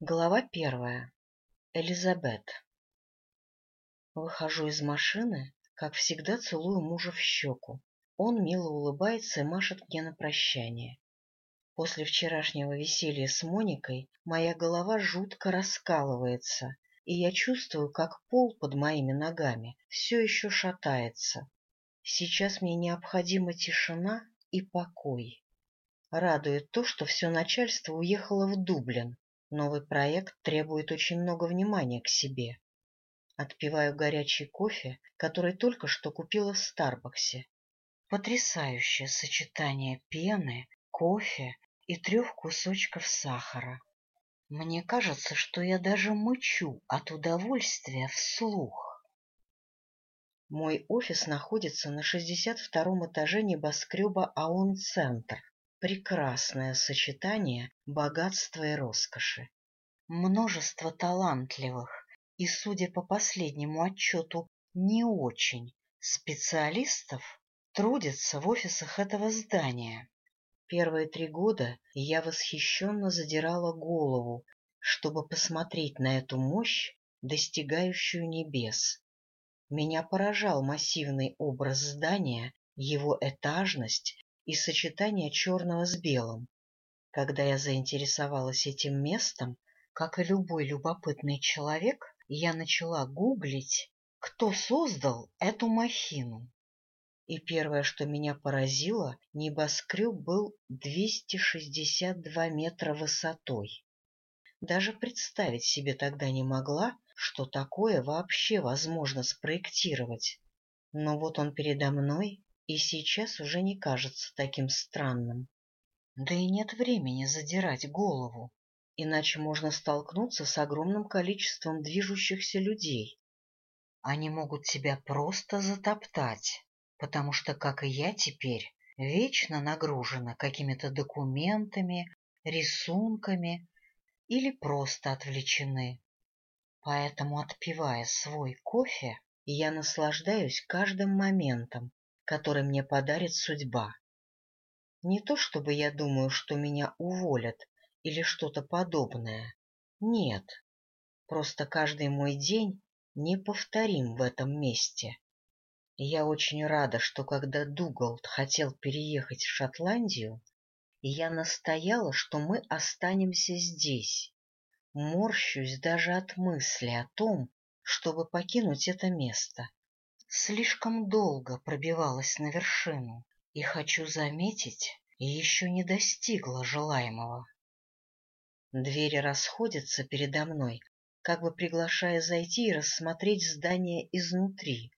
Глава первая. Элизабет. Выхожу из машины, как всегда целую мужа в щеку. Он мило улыбается и машет мне на прощание. После вчерашнего веселья с Моникой моя голова жутко раскалывается, и я чувствую, как пол под моими ногами все еще шатается. Сейчас мне необходима тишина и покой. Радует то, что все начальство уехало в Дублин, Новый проект требует очень много внимания к себе. Отпиваю горячий кофе, который только что купила в Старбаксе. Потрясающее сочетание пены, кофе и трех кусочков сахара. Мне кажется, что я даже мычу от удовольствия вслух. Мой офис находится на 62-м этаже небоскреба АОН-центр. Прекрасное сочетание богатства и роскоши. Множество талантливых и, судя по последнему отчету, не очень специалистов трудятся в офисах этого здания. Первые три года я восхищенно задирала голову, чтобы посмотреть на эту мощь, достигающую небес. Меня поражал массивный образ здания, его этажность и сочетание черного с белым. Когда я заинтересовалась этим местом, как и любой любопытный человек, я начала гуглить, кто создал эту махину. И первое, что меня поразило, небоскреб был 262 метра высотой. Даже представить себе тогда не могла, что такое вообще возможно спроектировать. Но вот он передо мной, и сейчас уже не кажется таким странным. Да и нет времени задирать голову, иначе можно столкнуться с огромным количеством движущихся людей. Они могут тебя просто затоптать, потому что, как и я теперь, вечно нагружена какими-то документами, рисунками или просто отвлечены. Поэтому, отпивая свой кофе, я наслаждаюсь каждым моментом, который мне подарит судьба. Не то чтобы я думаю, что меня уволят или что-то подобное. Нет, просто каждый мой день неповторим в этом месте. Я очень рада, что когда Дугалд хотел переехать в Шотландию, я настояла, что мы останемся здесь. Морщусь даже от мысли о том, чтобы покинуть это место слишком долго пробивалась на вершину и, хочу заметить, еще не достигла желаемого. Двери расходятся передо мной, как бы приглашая зайти и рассмотреть здание изнутри.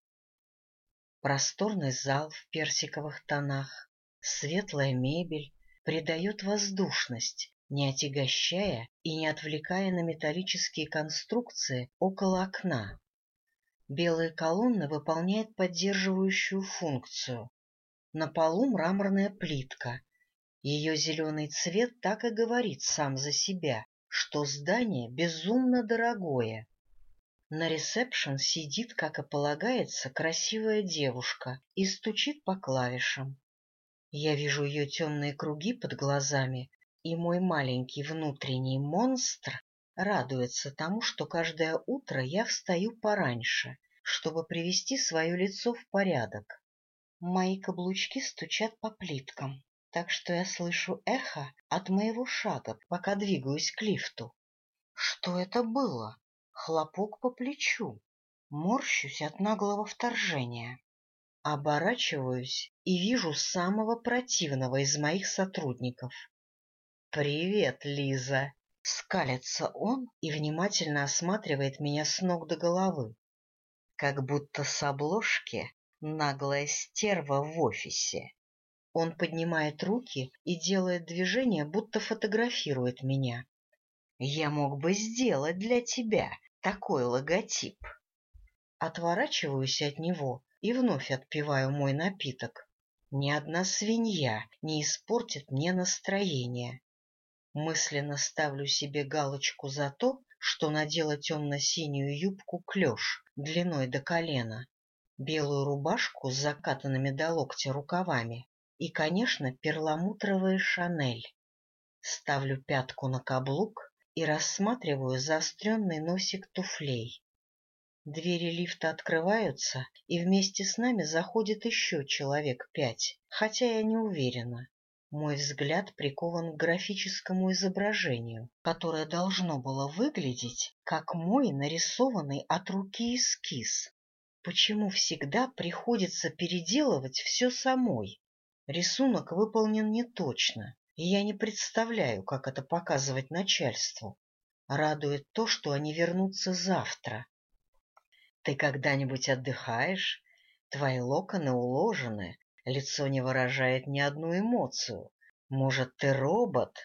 Просторный зал в персиковых тонах, светлая мебель придает воздушность, не отягощая и не отвлекая на металлические конструкции около окна. Белая колонна выполняет поддерживающую функцию. На полу мраморная плитка. Ее зеленый цвет так и говорит сам за себя, что здание безумно дорогое. На ресепшн сидит, как и полагается, красивая девушка и стучит по клавишам. Я вижу ее темные круги под глазами, и мой маленький внутренний монстр радуется тому, что каждое утро я встаю пораньше, чтобы привести свое лицо в порядок. Мои каблучки стучат по плиткам, так что я слышу эхо от моего шага, пока двигаюсь к лифту. Что это было? Хлопок по плечу. Морщусь от наглого вторжения. Оборачиваюсь и вижу самого противного из моих сотрудников. «Привет, Лиза!» Скалится он и внимательно осматривает меня с ног до головы. Как будто с обложки наглая стерва в офисе. Он поднимает руки и делает движение, будто фотографирует меня. Я мог бы сделать для тебя такой логотип. Отворачиваюсь от него и вновь отпиваю мой напиток. Ни одна свинья не испортит мне настроение. Мысленно ставлю себе галочку за то, что надела темно-синюю юбку-клеш длиной до колена, белую рубашку с закатанными до локтя рукавами и, конечно, перламутровые шанель. Ставлю пятку на каблук и рассматриваю заостренный носик туфлей. Двери лифта открываются, и вместе с нами заходит еще человек пять, хотя я не уверена. Мой взгляд прикован к графическому изображению, которое должно было выглядеть, как мой нарисованный от руки эскиз. Почему всегда приходится переделывать все самой? Рисунок выполнен неточно, и я не представляю, как это показывать начальству. Радует то, что они вернутся завтра. Ты когда-нибудь отдыхаешь? Твои локоны уложены, Лицо не выражает ни одну эмоцию. Может, ты робот?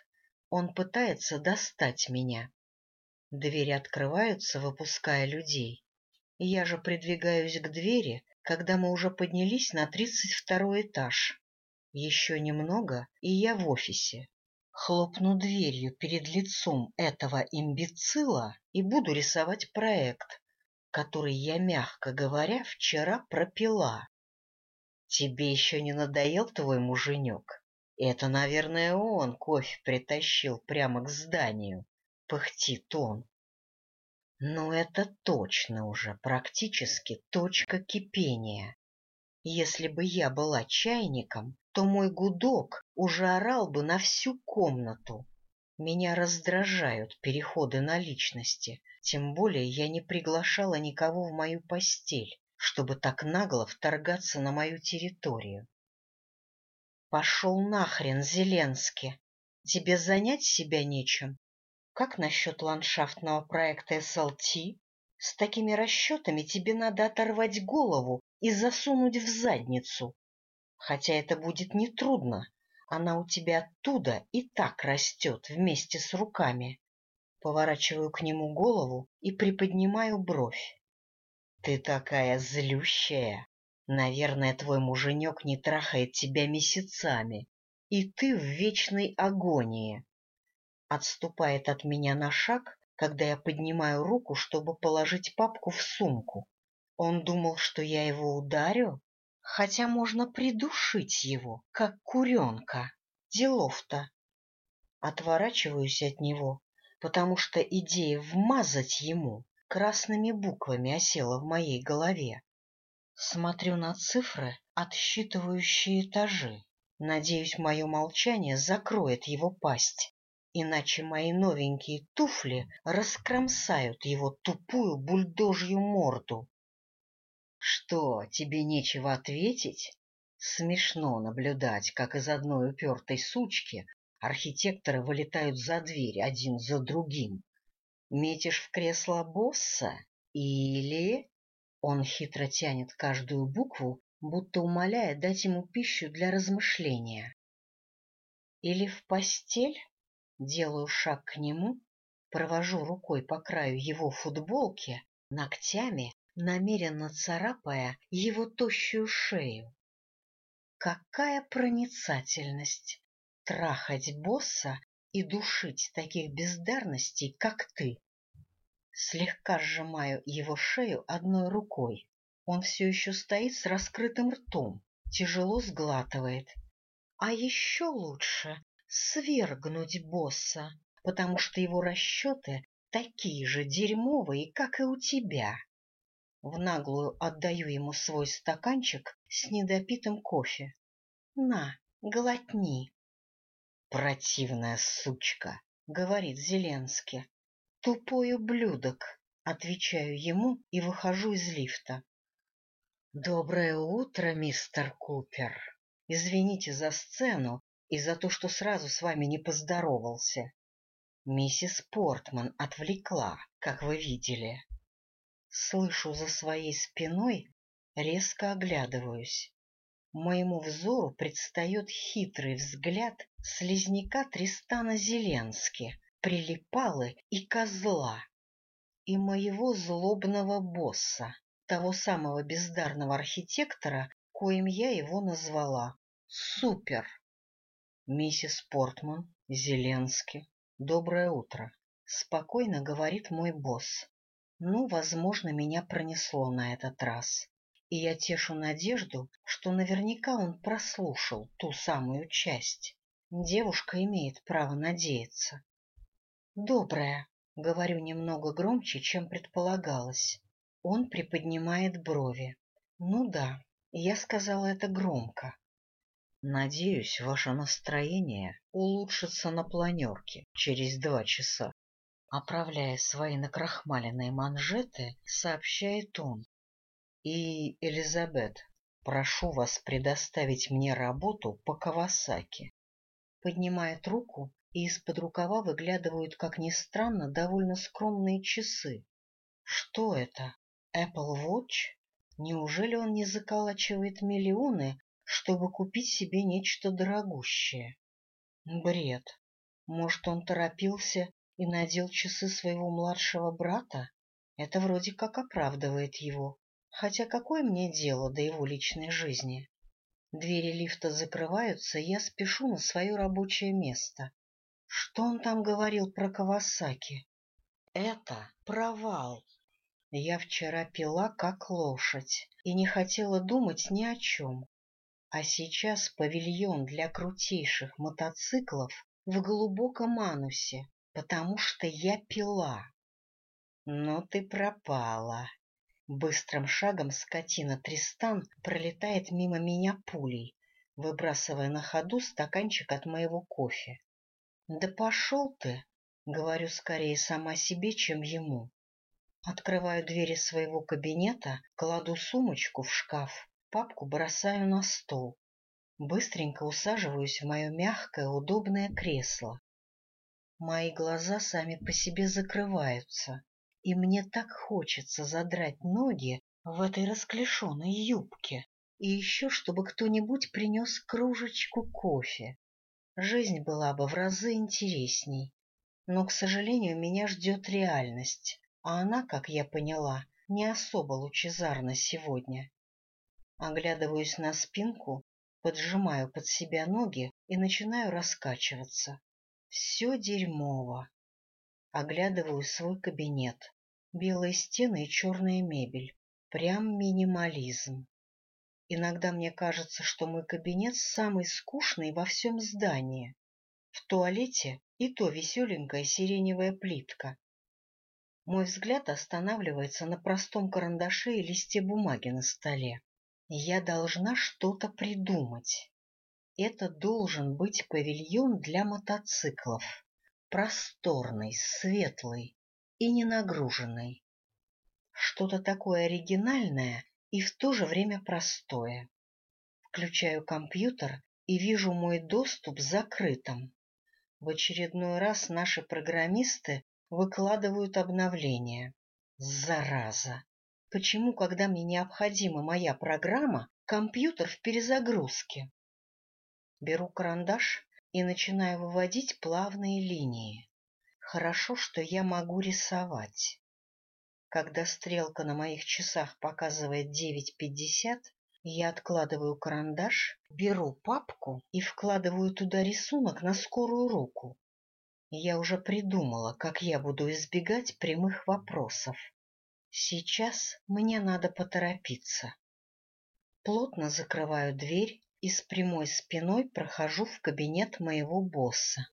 Он пытается достать меня. Двери открываются, выпуская людей. Я же придвигаюсь к двери, когда мы уже поднялись на тридцать второй этаж. Еще немного, и я в офисе. Хлопну дверью перед лицом этого имбецила и буду рисовать проект, который я, мягко говоря, вчера пропила. Тебе еще не надоел твой муженек? Это, наверное, он кофе притащил прямо к зданию. Пыхтит он. Но это точно уже практически точка кипения. Если бы я была чайником, то мой гудок уже орал бы на всю комнату. Меня раздражают переходы на личности, тем более я не приглашала никого в мою постель чтобы так нагло вторгаться на мою территорию. Пошел нахрен, Зеленский. Тебе занять себя нечем. Как насчет ландшафтного проекта СЛТ? С такими расчетами тебе надо оторвать голову и засунуть в задницу. Хотя это будет нетрудно. Она у тебя оттуда и так растет вместе с руками. Поворачиваю к нему голову и приподнимаю бровь. Ты такая злющая. Наверное, твой муженек не трахает тебя месяцами, и ты в вечной агонии. Отступает от меня на шаг, когда я поднимаю руку, чтобы положить папку в сумку. Он думал, что я его ударю? Хотя можно придушить его, как куренка. Делов-то. Отворачиваюсь от него, потому что идея вмазать ему красными буквами осела в моей голове. Смотрю на цифры, отсчитывающие этажи. Надеюсь, мое молчание закроет его пасть, иначе мои новенькие туфли раскромсают его тупую бульдожью морду. Что, тебе нечего ответить? Смешно наблюдать, как из одной упертой сучки архитекторы вылетают за дверь один за другим, Метишь в кресло босса? Или... Он хитро тянет каждую букву, будто умоляя дать ему пищу для размышления. Или в постель? Делаю шаг к нему, провожу рукой по краю его футболки, ногтями, намеренно царапая его тощую шею. Какая проницательность! Трахать босса и душить таких бездарностей, как ты. Слегка сжимаю его шею одной рукой. Он все еще стоит с раскрытым ртом, тяжело сглатывает. А еще лучше свергнуть босса, потому что его расчеты такие же дерьмовые, как и у тебя. В наглую отдаю ему свой стаканчик с недопитым кофе. На, глотни. Противная сучка, говорит Зеленский. Тупой ублюдок, отвечаю ему и выхожу из лифта. Доброе утро, мистер Купер. Извините за сцену и за то, что сразу с вами не поздоровался. Миссис Портман отвлекла, как вы видели. Слышу за своей спиной, резко оглядываюсь. Моему взору предстает хитрый взгляд слизняка Тристана Зеленски, прилипалы и козла, и моего злобного босса, того самого бездарного архитектора, коим я его назвала. Супер! Миссис Портман, Зеленский, доброе утро. Спокойно говорит мой босс. Ну, возможно, меня пронесло на этот раз и я тешу надежду, что наверняка он прослушал ту самую часть. Девушка имеет право надеяться. Доброе, говорю немного громче, чем предполагалось. Он приподнимает брови. Ну да, я сказала это громко. Надеюсь, ваше настроение улучшится на планерке через два часа. Оправляя свои накрахмаленные манжеты, сообщает он. И, Элизабет, прошу вас предоставить мне работу по Кавасаки. Поднимает руку, и из-под рукава выглядывают, как ни странно, довольно скромные часы. Что это? Apple Watch? Неужели он не заколачивает миллионы, чтобы купить себе нечто дорогущее? Бред. Может, он торопился и надел часы своего младшего брата? Это вроде как оправдывает его. Хотя какое мне дело до его личной жизни? Двери лифта закрываются, я спешу на свое рабочее место. Что он там говорил про Кавасаки? Это провал. Я вчера пила как лошадь и не хотела думать ни о чем. А сейчас павильон для крутейших мотоциклов в глубоком анусе, потому что я пила. Но ты пропала. Быстрым шагом скотина Тристан пролетает мимо меня пулей, выбрасывая на ходу стаканчик от моего кофе. Да пошел ты, говорю скорее сама себе, чем ему. Открываю двери своего кабинета, кладу сумочку в шкаф, папку бросаю на стол. Быстренько усаживаюсь в мое мягкое, удобное кресло. Мои глаза сами по себе закрываются и мне так хочется задрать ноги в этой расклешенной юбке, и еще чтобы кто-нибудь принес кружечку кофе. Жизнь была бы в разы интересней, но, к сожалению, меня ждет реальность, а она, как я поняла, не особо лучезарна сегодня. Оглядываюсь на спинку, поджимаю под себя ноги и начинаю раскачиваться. Все дерьмово. Оглядываю свой кабинет. Белые стены и черная мебель. Прям минимализм. Иногда мне кажется, что мой кабинет самый скучный во всем здании. В туалете и то веселенькая сиреневая плитка. Мой взгляд останавливается на простом карандаше и листе бумаги на столе. Я должна что-то придумать. Это должен быть павильон для мотоциклов. Просторный, светлый, и не нагруженной. Что-то такое оригинальное и в то же время простое. Включаю компьютер и вижу мой доступ закрытым. В очередной раз наши программисты выкладывают обновления. Зараза! Почему, когда мне необходима моя программа, компьютер в перезагрузке? Беру карандаш и начинаю выводить плавные линии. Хорошо, что я могу рисовать. Когда стрелка на моих часах показывает 9.50, я откладываю карандаш, беру папку и вкладываю туда рисунок на скорую руку. Я уже придумала, как я буду избегать прямых вопросов. Сейчас мне надо поторопиться. Плотно закрываю дверь и с прямой спиной прохожу в кабинет моего босса.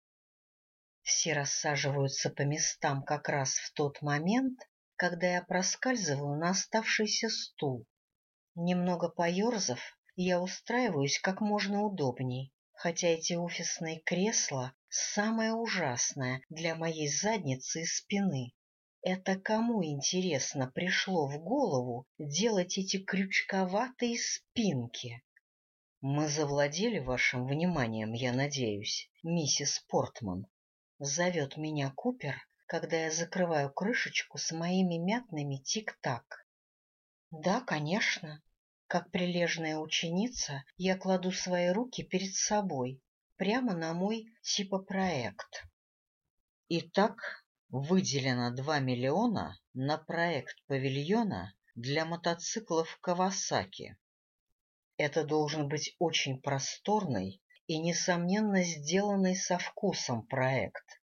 Все рассаживаются по местам как раз в тот момент, когда я проскальзываю на оставшийся стул. Немного поерзав, я устраиваюсь как можно удобней, хотя эти офисные кресла — самое ужасное для моей задницы и спины. Это кому, интересно, пришло в голову делать эти крючковатые спинки? Мы завладели вашим вниманием, я надеюсь, миссис Портман, Зовет меня Купер, когда я закрываю крышечку с моими мятными тик-так. Да, конечно. Как прилежная ученица, я кладу свои руки перед собой, прямо на мой типа проект. Итак, выделено 2 миллиона на проект павильона для мотоциклов Кавасаки. Это должен быть очень просторный и, несомненно, сделанный со вкусом проект.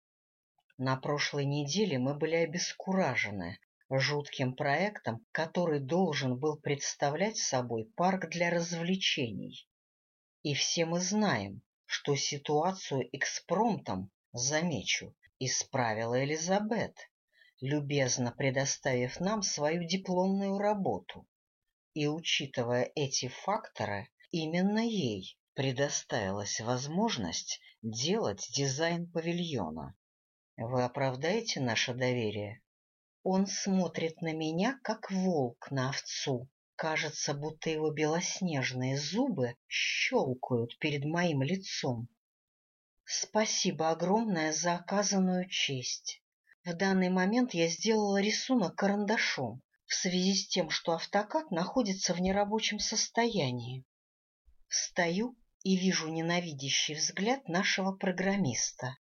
На прошлой неделе мы были обескуражены жутким проектом, который должен был представлять собой парк для развлечений. И все мы знаем, что ситуацию экспромтом, замечу, исправила Элизабет, любезно предоставив нам свою дипломную работу. И, учитывая эти факторы, именно ей предоставилась возможность делать дизайн павильона. Вы оправдаете наше доверие? Он смотрит на меня, как волк на овцу. Кажется, будто его белоснежные зубы щелкают перед моим лицом. Спасибо огромное за оказанную честь. В данный момент я сделала рисунок карандашом в связи с тем, что автокад находится в нерабочем состоянии. Встаю и вижу ненавидящий взгляд нашего программиста.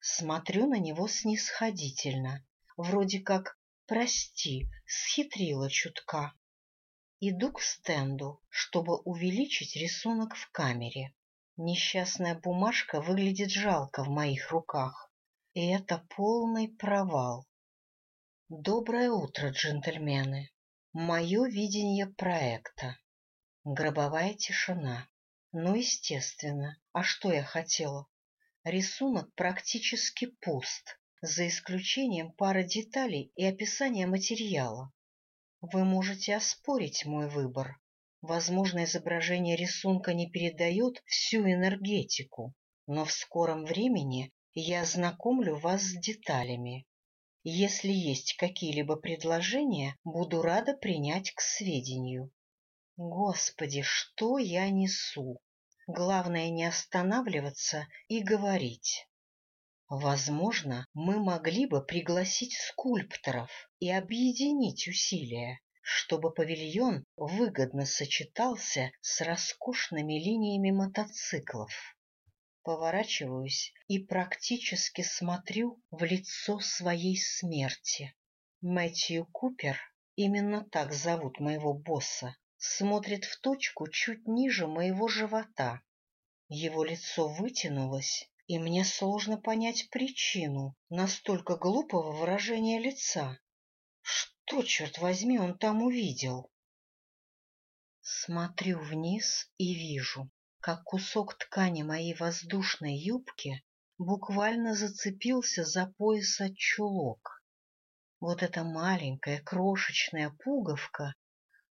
Смотрю на него снисходительно, вроде как «прости, схитрила чутка». Иду к стенду, чтобы увеличить рисунок в камере. Несчастная бумажка выглядит жалко в моих руках, и это полный провал. Доброе утро, джентльмены. Мое видение проекта. Гробовая тишина. Ну, естественно. А что я хотела? Рисунок практически пуст, за исключением пары деталей и описания материала. Вы можете оспорить мой выбор. Возможно, изображение рисунка не передает всю энергетику, но в скором времени я ознакомлю вас с деталями. Если есть какие-либо предложения, буду рада принять к сведению. Господи, что я несу? Главное не останавливаться и говорить. Возможно, мы могли бы пригласить скульпторов и объединить усилия, чтобы павильон выгодно сочетался с роскошными линиями мотоциклов. Поворачиваюсь и практически смотрю в лицо своей смерти. Мэтью Купер, именно так зовут моего босса, смотрит в точку чуть ниже моего живота. Его лицо вытянулось, и мне сложно понять причину настолько глупого выражения лица. Что, черт возьми, он там увидел? Смотрю вниз и вижу, как кусок ткани моей воздушной юбки буквально зацепился за пояс от чулок. Вот эта маленькая крошечная пуговка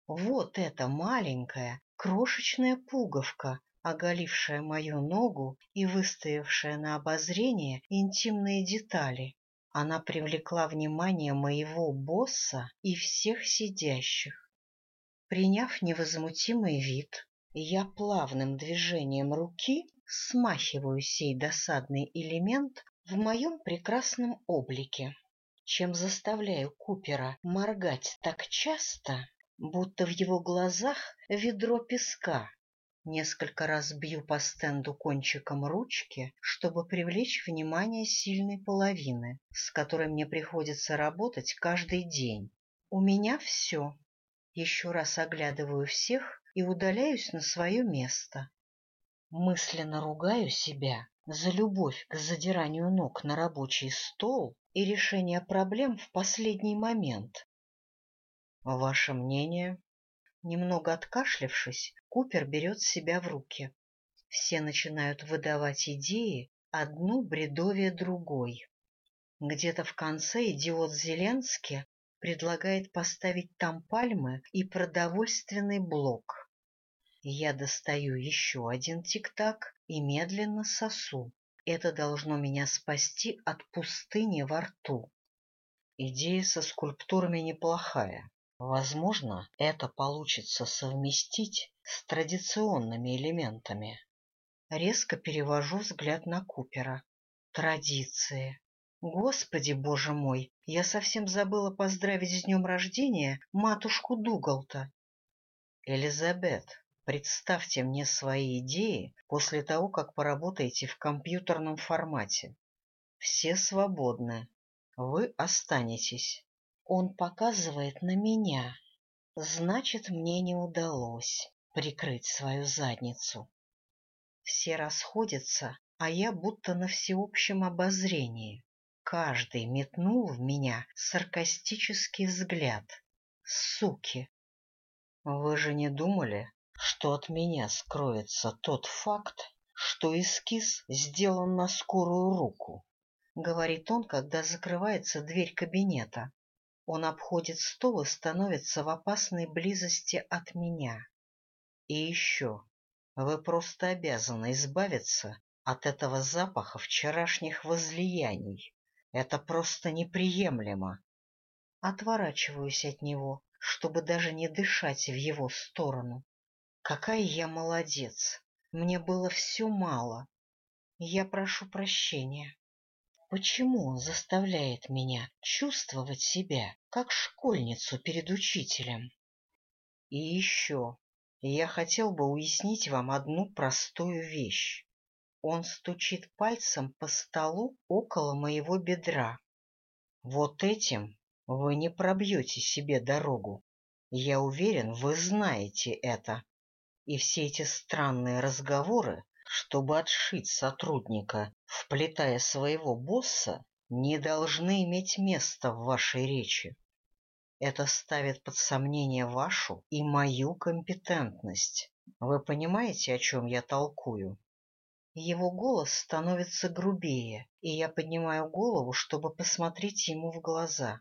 вот эта маленькая, крошечная пуговка, оголившая мою ногу и выставившая на обозрение интимные детали. Она привлекла внимание моего босса и всех сидящих. Приняв невозмутимый вид, я плавным движением руки смахиваю сей досадный элемент в моем прекрасном облике, чем заставляю Купера моргать так часто, будто в его глазах ведро песка. Несколько раз бью по стенду кончиком ручки, чтобы привлечь внимание сильной половины, с которой мне приходится работать каждый день. У меня все. Еще раз оглядываю всех и удаляюсь на свое место. Мысленно ругаю себя за любовь к задиранию ног на рабочий стол и решение проблем в последний момент, Ваше мнение? Немного откашлявшись, Купер берет себя в руки. Все начинают выдавать идеи, одну бредовее другой. Где-то в конце идиот Зеленский предлагает поставить там пальмы и продовольственный блок. Я достаю еще один тик-так и медленно сосу. Это должно меня спасти от пустыни во рту. Идея со скульптурами неплохая. Возможно, это получится совместить с традиционными элементами. Резко перевожу взгляд на Купера. Традиции. Господи, боже мой, я совсем забыла поздравить с днем рождения матушку Дугалта. Элизабет, представьте мне свои идеи после того, как поработаете в компьютерном формате. Все свободны. Вы останетесь. Он показывает на меня. Значит, мне не удалось прикрыть свою задницу. Все расходятся, а я будто на всеобщем обозрении. Каждый метнул в меня саркастический взгляд. Суки! Вы же не думали, что от меня скроется тот факт, что эскиз сделан на скорую руку? — говорит он, когда закрывается дверь кабинета. Он обходит стол и становится в опасной близости от меня. И еще, вы просто обязаны избавиться от этого запаха вчерашних возлияний. Это просто неприемлемо. Отворачиваюсь от него, чтобы даже не дышать в его сторону. Какая я молодец! Мне было все мало. Я прошу прощения. Почему он заставляет меня чувствовать себя, как школьницу перед учителем? И еще, я хотел бы уяснить вам одну простую вещь. Он стучит пальцем по столу около моего бедра. Вот этим вы не пробьете себе дорогу. Я уверен, вы знаете это. И все эти странные разговоры чтобы отшить сотрудника, вплетая своего босса, не должны иметь места в вашей речи. Это ставит под сомнение вашу и мою компетентность. Вы понимаете, о чем я толкую? Его голос становится грубее, и я поднимаю голову, чтобы посмотреть ему в глаза.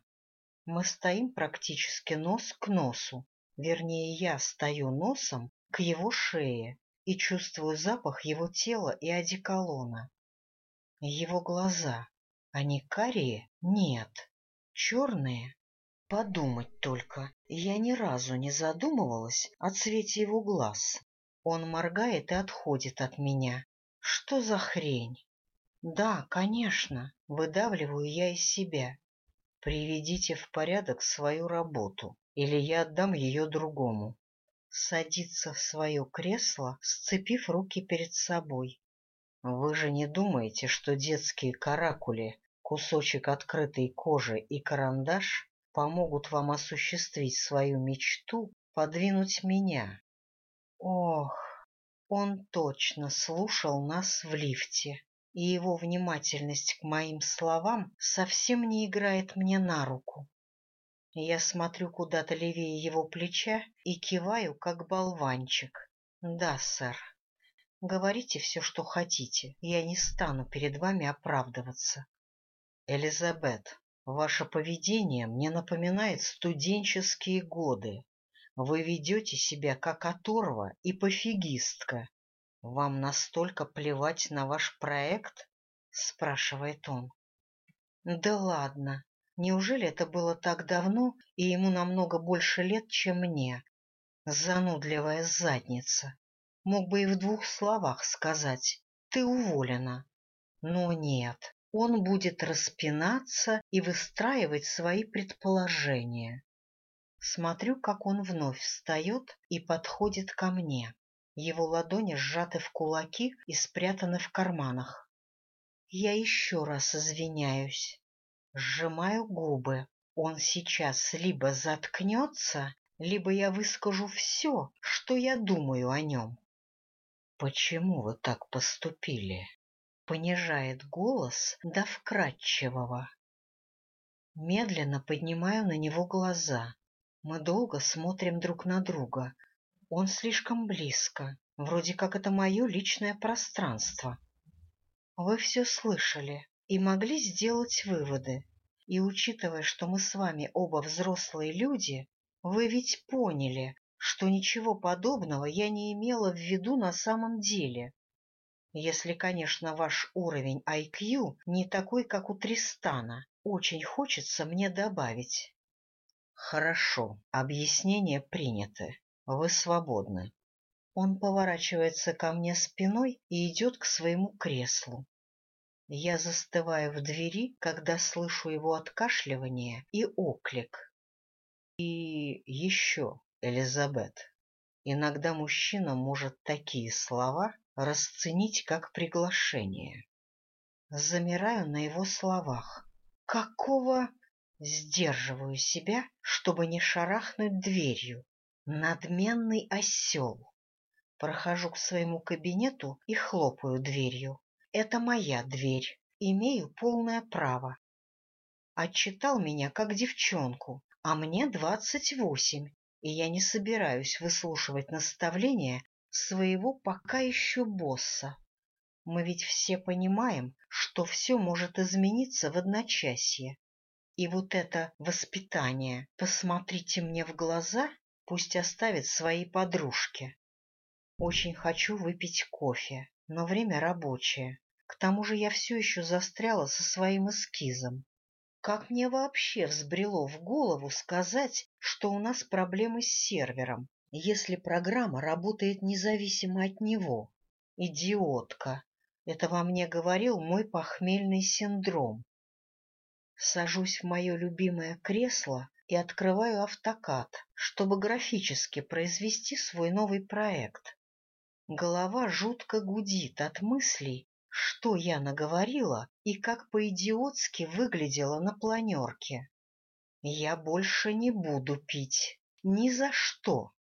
Мы стоим практически нос к носу, вернее, я стою носом к его шее, и чувствую запах его тела и одеколона. Его глаза, они карие? Нет. Черные? Подумать только, я ни разу не задумывалась о цвете его глаз. Он моргает и отходит от меня. Что за хрень? Да, конечно, выдавливаю я из себя. Приведите в порядок свою работу, или я отдам ее другому садится в свое кресло, сцепив руки перед собой. Вы же не думаете, что детские каракули, кусочек открытой кожи и карандаш помогут вам осуществить свою мечту, подвинуть меня? Ох, он точно слушал нас в лифте, и его внимательность к моим словам совсем не играет мне на руку. Я смотрю куда-то левее его плеча и киваю, как болванчик. Да, сэр. Говорите все, что хотите. Я не стану перед вами оправдываться. Элизабет, ваше поведение мне напоминает студенческие годы. Вы ведете себя как оторва и пофигистка. Вам настолько плевать на ваш проект? — спрашивает он. — Да ладно, Неужели это было так давно, и ему намного больше лет, чем мне? Занудливая задница. Мог бы и в двух словах сказать «ты уволена». Но нет, он будет распинаться и выстраивать свои предположения. Смотрю, как он вновь встает и подходит ко мне. Его ладони сжаты в кулаки и спрятаны в карманах. Я еще раз извиняюсь. Сжимаю губы. Он сейчас либо заткнется, либо я выскажу все, что я думаю о нем. — Почему вы так поступили? — понижает голос до вкрадчивого. Медленно поднимаю на него глаза. Мы долго смотрим друг на друга. Он слишком близко, вроде как это мое личное пространство. Вы все слышали и могли сделать выводы. И учитывая, что мы с вами оба взрослые люди, вы ведь поняли, что ничего подобного я не имела в виду на самом деле. Если, конечно, ваш уровень IQ не такой, как у Тристана, очень хочется мне добавить. Хорошо, объяснения приняты. Вы свободны. Он поворачивается ко мне спиной и идет к своему креслу. Я застываю в двери, когда слышу его откашливание и оклик. И еще, Элизабет, иногда мужчина может такие слова расценить как приглашение. Замираю на его словах. Какого... Сдерживаю себя, чтобы не шарахнуть дверью. Надменный осел. Прохожу к своему кабинету и хлопаю дверью. Это моя дверь. Имею полное право. Отчитал меня как девчонку, а мне двадцать восемь, и я не собираюсь выслушивать наставления своего пока еще босса. Мы ведь все понимаем, что все может измениться в одночасье. И вот это воспитание «посмотрите мне в глаза» пусть оставит своей подружке. Очень хочу выпить кофе, но время рабочее. К тому же я все еще застряла со своим эскизом. Как мне вообще взбрело в голову сказать, что у нас проблемы с сервером, если программа работает независимо от него? Идиотка! Это во мне говорил мой похмельный синдром. Сажусь в мое любимое кресло и открываю автокад, чтобы графически произвести свой новый проект. Голова жутко гудит от мыслей, что я наговорила и как по-идиотски выглядела на планерке. Я больше не буду пить. Ни за что.